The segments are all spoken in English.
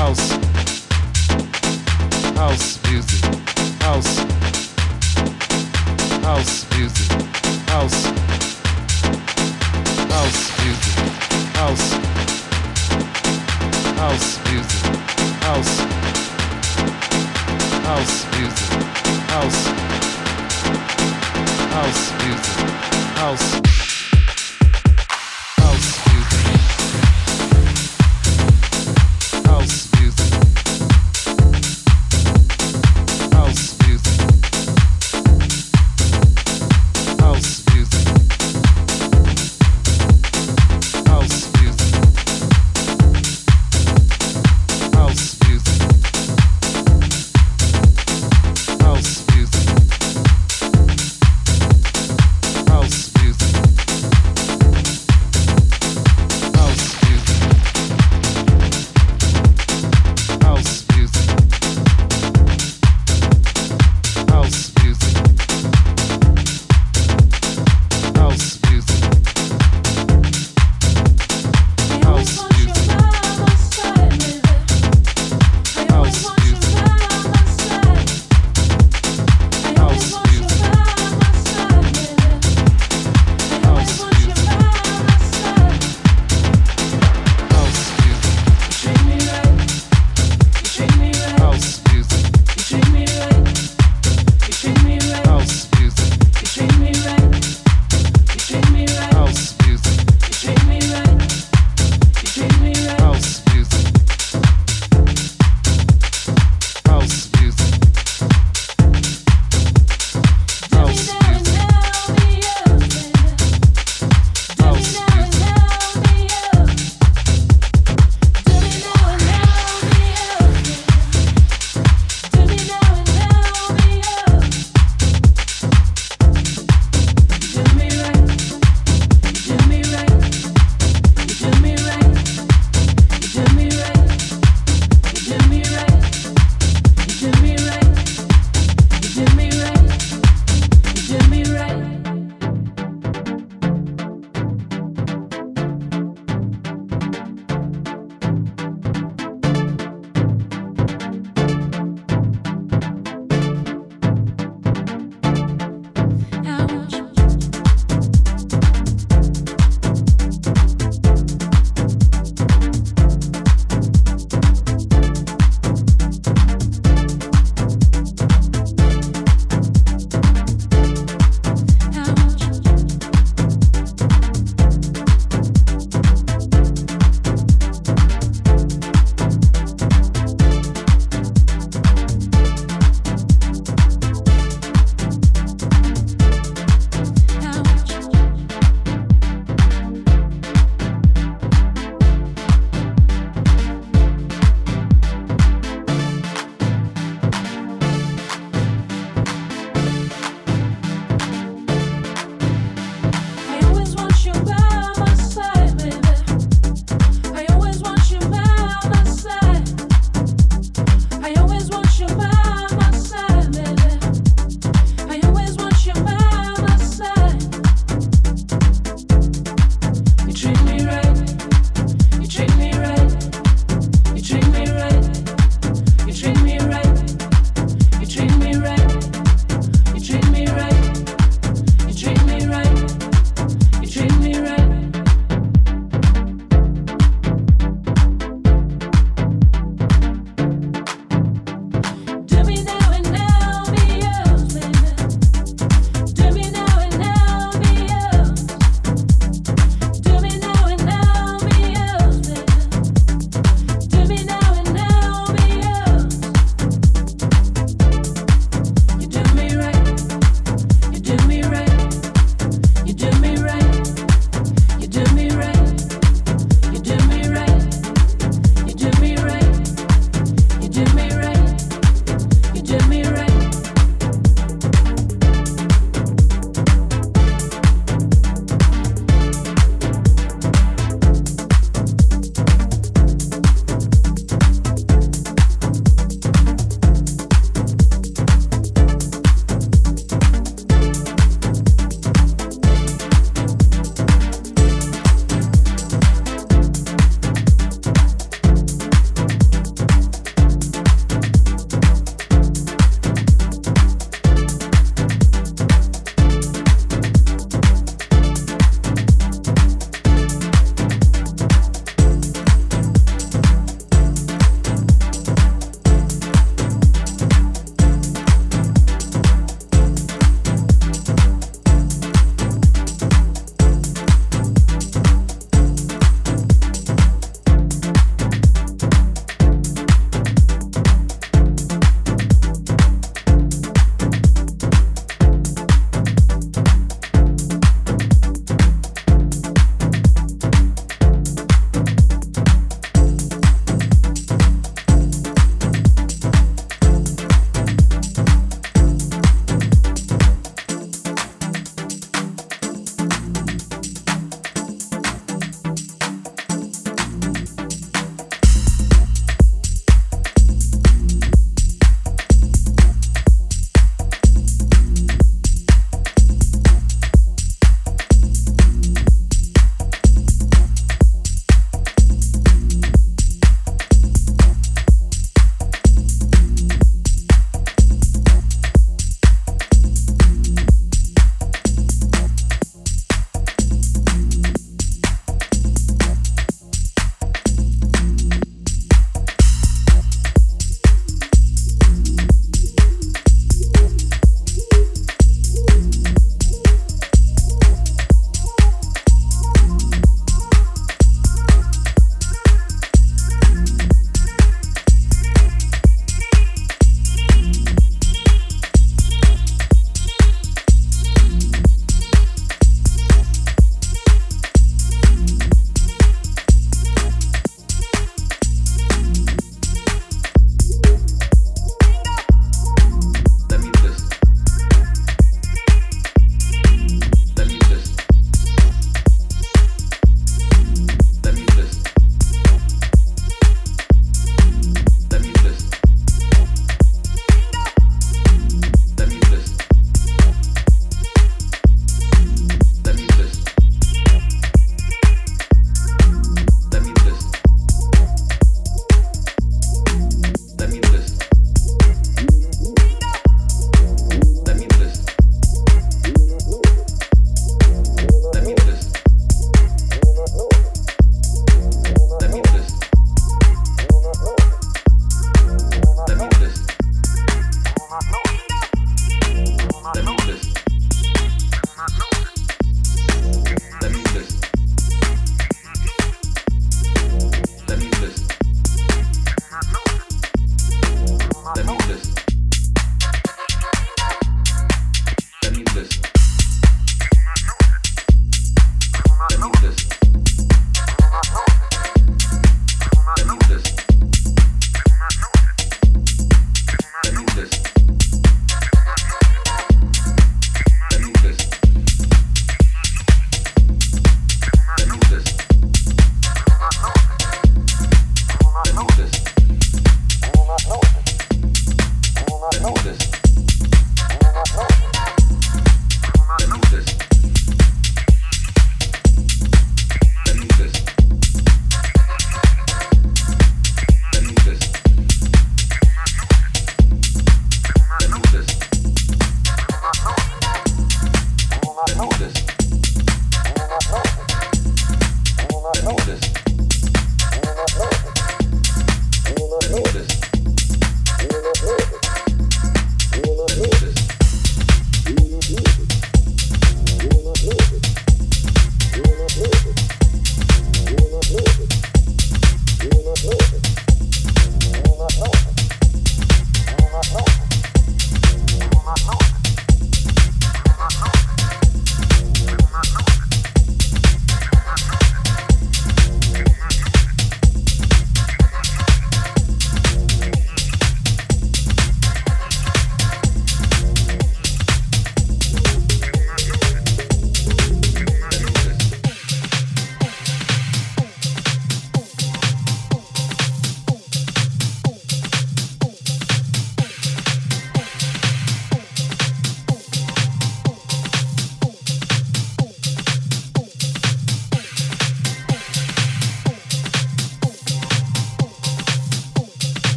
house, house music, house, house music, house, house music, house, house music, house, house music, house, house music, house.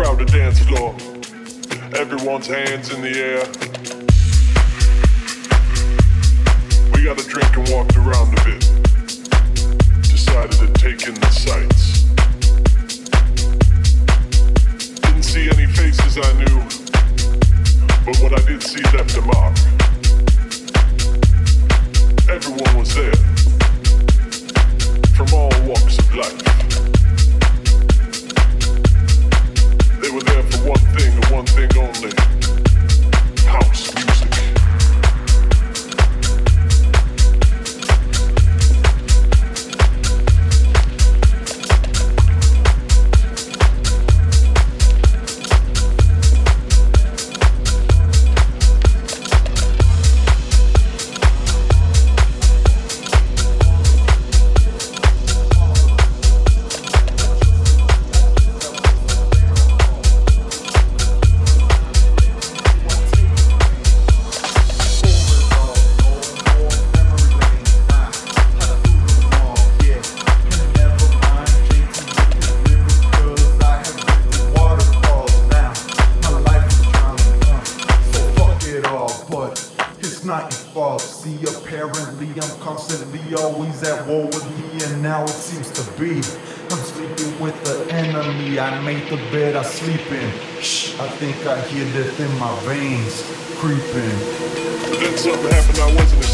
Crowd crowded dance floor. Everyone's hands in the air. We got a drink and walked around a bit. Decided to take in the sights. Didn't see any faces I knew, but what I did see left a mark. Everyone was there, from all walks of life. one thing, one thing only. House my veins creeping. Then something happened I wasn't